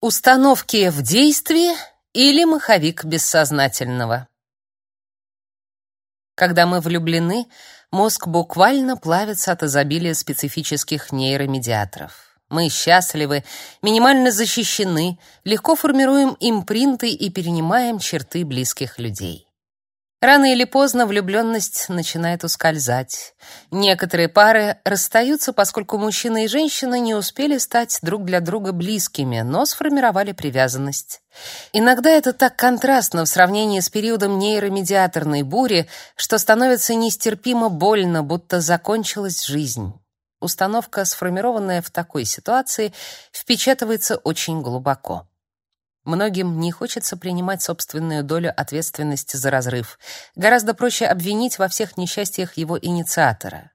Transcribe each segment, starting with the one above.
Установки в действии или маховик бессознательного. Когда мы влюблены, мозг буквально плавится от изобилия специфических нейромедиаторов. Мы счастливы, минимально защищены, легко формируем импринты и перенимаем черты близких людей. Рано или поздно влюбленность начинает ускользать. Некоторые пары расстаются, поскольку мужчина и женщина не успели стать друг для друга близкими, но сформировали привязанность. Иногда это так контрастно в сравнении с периодом нейромедиаторной бури, что становится нестерпимо больно, будто закончилась жизнь. Установка, сформированная в такой ситуации, впечатывается очень глубоко. Многим не хочется принимать собственную долю ответственности за разрыв. Гораздо проще обвинить во всех несчастьях его инициатора.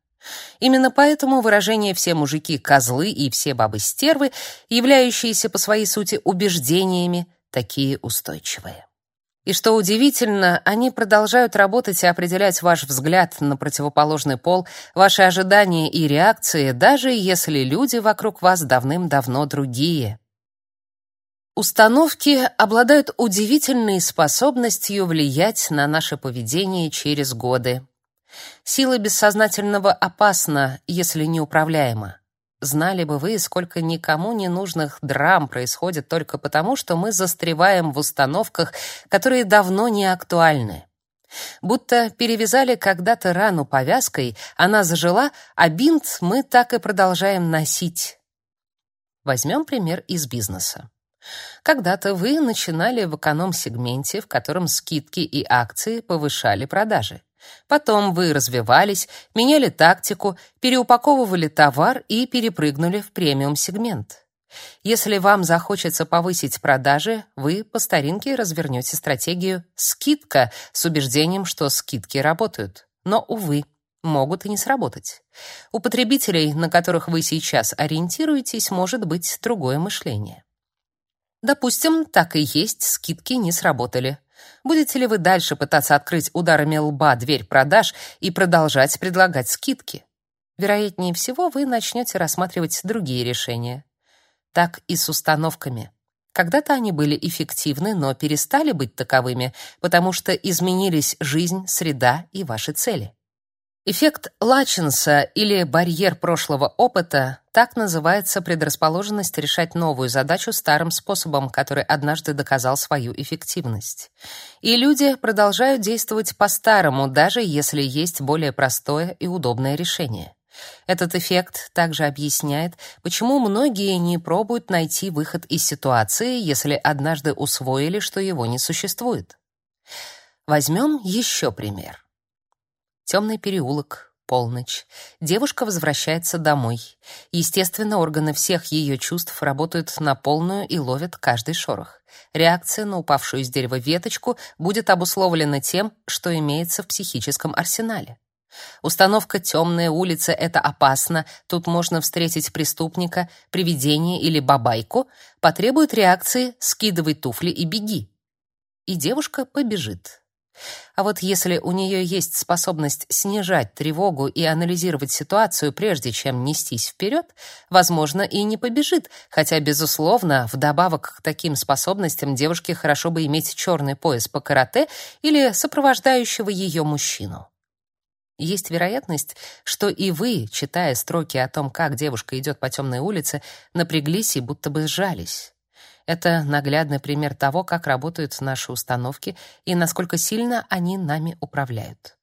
Именно поэтому выражение «все мужики — козлы» и «все бабы — стервы», являющиеся по своей сути убеждениями, такие устойчивые. И что удивительно, они продолжают работать и определять ваш взгляд на противоположный пол, ваши ожидания и реакции, даже если люди вокруг вас давным-давно другие. Установки обладают удивительной способностью влиять на наше поведение через годы. Сила бессознательного опасна, если неуправляема. Знали бы вы, сколько никому не нужных драм происходит только потому, что мы застреваем в установках, которые давно не актуальны. Будто перевязали когда-то рану повязкой, она зажила, а бинт мы так и продолжаем носить. Возьмем пример из бизнеса. Когда-то вы начинали в эконом-сегменте, в котором скидки и акции повышали продажи. Потом вы развивались, меняли тактику, переупаковывали товар и перепрыгнули в премиум-сегмент. Если вам захочется повысить продажи, вы по старинке развернете стратегию «скидка» с убеждением, что скидки работают. Но, увы, могут и не сработать. У потребителей, на которых вы сейчас ориентируетесь, может быть другое мышление. Допустим, так и есть, скидки не сработали. Будете ли вы дальше пытаться открыть ударами лба дверь продаж и продолжать предлагать скидки? Вероятнее всего, вы начнете рассматривать другие решения. Так и с установками. Когда-то они были эффективны, но перестали быть таковыми, потому что изменились жизнь, среда и ваши цели. Эффект Лаченса или барьер прошлого опыта так называется предрасположенность решать новую задачу старым способом, который однажды доказал свою эффективность. И люди продолжают действовать по-старому, даже если есть более простое и удобное решение. Этот эффект также объясняет, почему многие не пробуют найти выход из ситуации, если однажды усвоили, что его не существует. Возьмем еще пример. Темный переулок, полночь. Девушка возвращается домой. Естественно, органы всех ее чувств работают на полную и ловят каждый шорох. Реакция на упавшую из дерева веточку будет обусловлена тем, что имеется в психическом арсенале. Установка «темная улица» — это опасно, тут можно встретить преступника, привидение или бабайку, потребует реакции «скидывай туфли и беги». И девушка побежит. А вот если у нее есть способность снижать тревогу и анализировать ситуацию, прежде чем нестись вперед, возможно, и не побежит, хотя, безусловно, вдобавок к таким способностям девушке хорошо бы иметь черный пояс по карате или сопровождающего ее мужчину. Есть вероятность, что и вы, читая строки о том, как девушка идет по темной улице, напряглись и будто бы сжались. Это наглядный пример того, как работают наши установки и насколько сильно они нами управляют.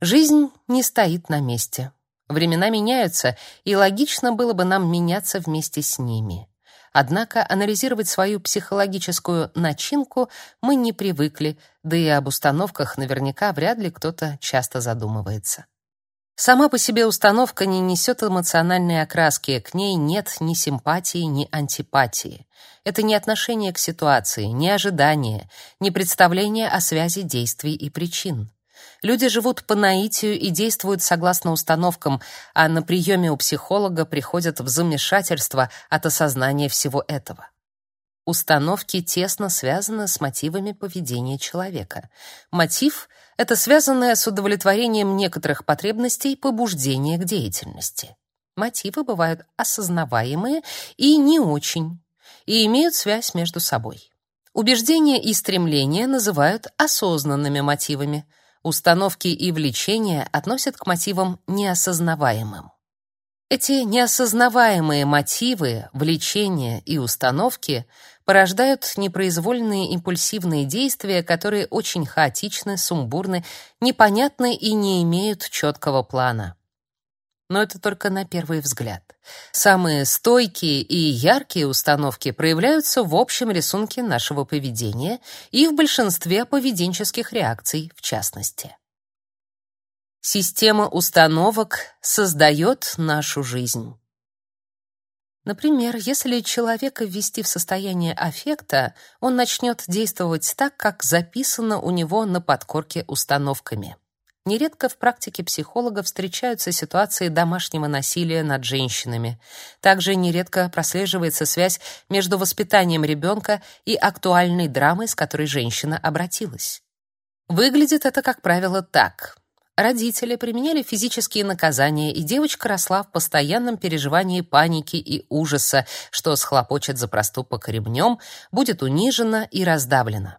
Жизнь не стоит на месте. Времена меняются, и логично было бы нам меняться вместе с ними. Однако анализировать свою психологическую начинку мы не привыкли, да и об установках наверняка вряд ли кто-то часто задумывается. Сама по себе установка не несет эмоциональной окраски, к ней нет ни симпатии, ни антипатии. Это не отношение к ситуации, не ожидание, не представление о связи действий и причин. Люди живут по наитию и действуют согласно установкам, а на приеме у психолога приходят в замешательство от осознания всего этого. Установки тесно связаны с мотивами поведения человека. Мотив — это связанное с удовлетворением некоторых потребностей побуждение к деятельности. Мотивы бывают осознаваемые и не очень. и имеют связь между собой. Убеждения и стремления называют осознанными мотивами. Установки и влечения относят к мотивам неосознаваемым. Эти неосознаваемые мотивы, влечения и установки порождают непроизвольные импульсивные действия, которые очень хаотичны, сумбурны, непонятны и не имеют четкого плана. Но это только на первый взгляд. Самые стойкие и яркие установки проявляются в общем рисунке нашего поведения и в большинстве поведенческих реакций в частности. Система установок создает нашу жизнь. Например, если человека ввести в состояние аффекта, он начнет действовать так, как записано у него на подкорке установками. Нередко в практике психолога встречаются ситуации домашнего насилия над женщинами. Также нередко прослеживается связь между воспитанием ребенка и актуальной драмой, с которой женщина обратилась. Выглядит это, как правило, так: Родители применяли физические наказания, и девочка росла в постоянном переживании паники и ужаса, что схлопочет за проступок ремнем, будет унижена и раздавлена.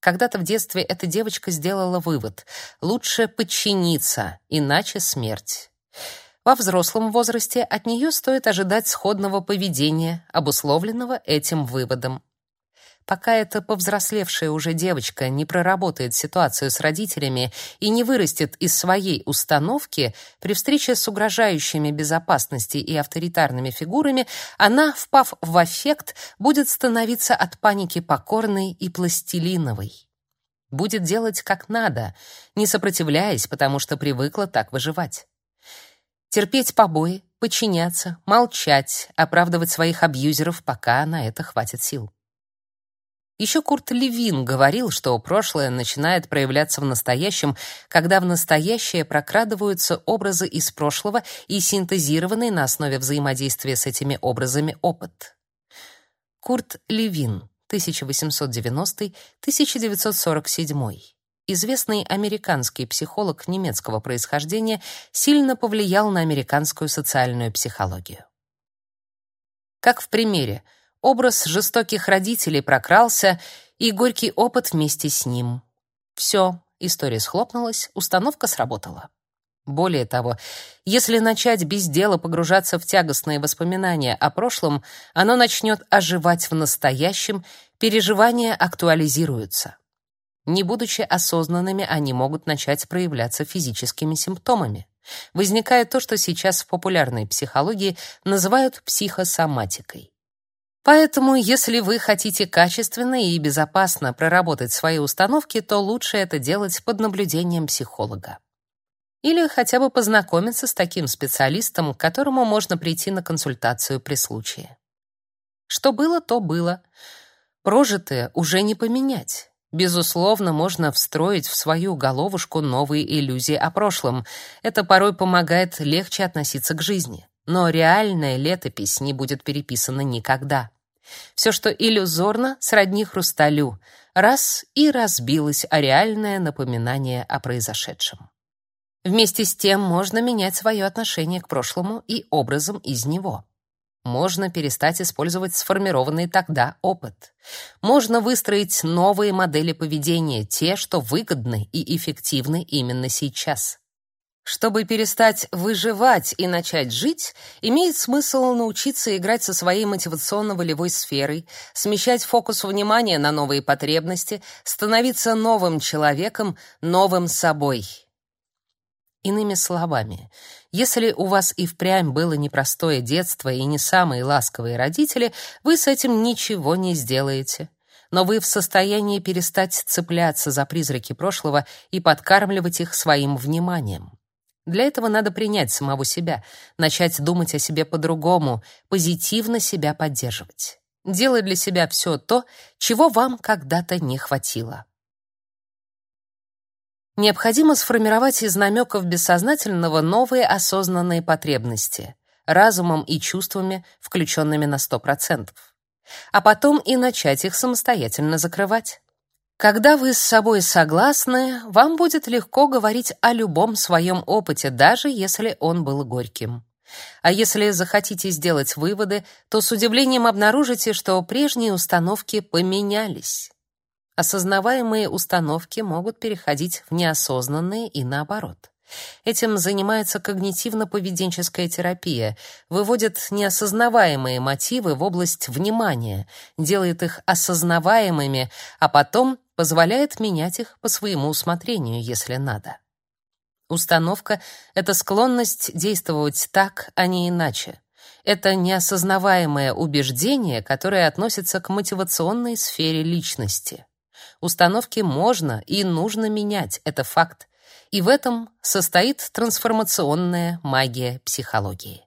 Когда-то в детстве эта девочка сделала вывод: лучше подчиниться, иначе смерть. Во взрослом возрасте от нее стоит ожидать сходного поведения, обусловленного этим выводом. Пока эта повзрослевшая уже девочка не проработает ситуацию с родителями и не вырастет из своей установки, при встрече с угрожающими безопасности и авторитарными фигурами, она, впав в аффект, будет становиться от паники покорной и пластилиновой. Будет делать как надо, не сопротивляясь, потому что привыкла так выживать. Терпеть побои, подчиняться, молчать, оправдывать своих абьюзеров, пока на это хватит сил. Еще Курт Левин говорил, что прошлое начинает проявляться в настоящем, когда в настоящее прокрадываются образы из прошлого и синтезированный на основе взаимодействия с этими образами опыт. Курт Левин, 1890-1947. Известный американский психолог немецкого происхождения сильно повлиял на американскую социальную психологию. Как в примере Образ жестоких родителей прокрался, и горький опыт вместе с ним. Все, история схлопнулась, установка сработала. Более того, если начать без дела погружаться в тягостные воспоминания о прошлом, оно начнет оживать в настоящем, переживания актуализируются. Не будучи осознанными, они могут начать проявляться физическими симптомами. Возникает то, что сейчас в популярной психологии называют психосоматикой. Поэтому, если вы хотите качественно и безопасно проработать свои установки, то лучше это делать под наблюдением психолога. Или хотя бы познакомиться с таким специалистом, к которому можно прийти на консультацию при случае. Что было, то было. Прожитое уже не поменять. Безусловно, можно встроить в свою головушку новые иллюзии о прошлом. Это порой помогает легче относиться к жизни. Но реальная летопись не будет переписана никогда. Все, что иллюзорно, сродни хрусталю, раз и разбилось о реальное напоминание о произошедшем. Вместе с тем можно менять свое отношение к прошлому и образом из него. Можно перестать использовать сформированный тогда опыт. Можно выстроить новые модели поведения, те, что выгодны и эффективны именно сейчас. Чтобы перестать выживать и начать жить, имеет смысл научиться играть со своей мотивационно-волевой сферой, смещать фокус внимания на новые потребности, становиться новым человеком, новым собой. Иными словами, если у вас и впрямь было непростое детство и не самые ласковые родители, вы с этим ничего не сделаете. Но вы в состоянии перестать цепляться за призраки прошлого и подкармливать их своим вниманием. Для этого надо принять самого себя, начать думать о себе по-другому, позитивно себя поддерживать. Делать для себя все то, чего вам когда-то не хватило. Необходимо сформировать из намеков бессознательного новые осознанные потребности, разумом и чувствами, включенными на 100%. А потом и начать их самостоятельно закрывать. Когда вы с собой согласны, вам будет легко говорить о любом своем опыте, даже если он был горьким. А если захотите сделать выводы, то с удивлением обнаружите, что прежние установки поменялись. Осознаваемые установки могут переходить в неосознанные и наоборот. Этим занимается когнитивно-поведенческая терапия, выводит неосознаваемые мотивы в область внимания, делает их осознаваемыми, а потом позволяет менять их по своему усмотрению, если надо. Установка — это склонность действовать так, а не иначе. Это неосознаваемое убеждение, которое относится к мотивационной сфере личности. Установки можно и нужно менять, это факт. И в этом состоит трансформационная магия психологии.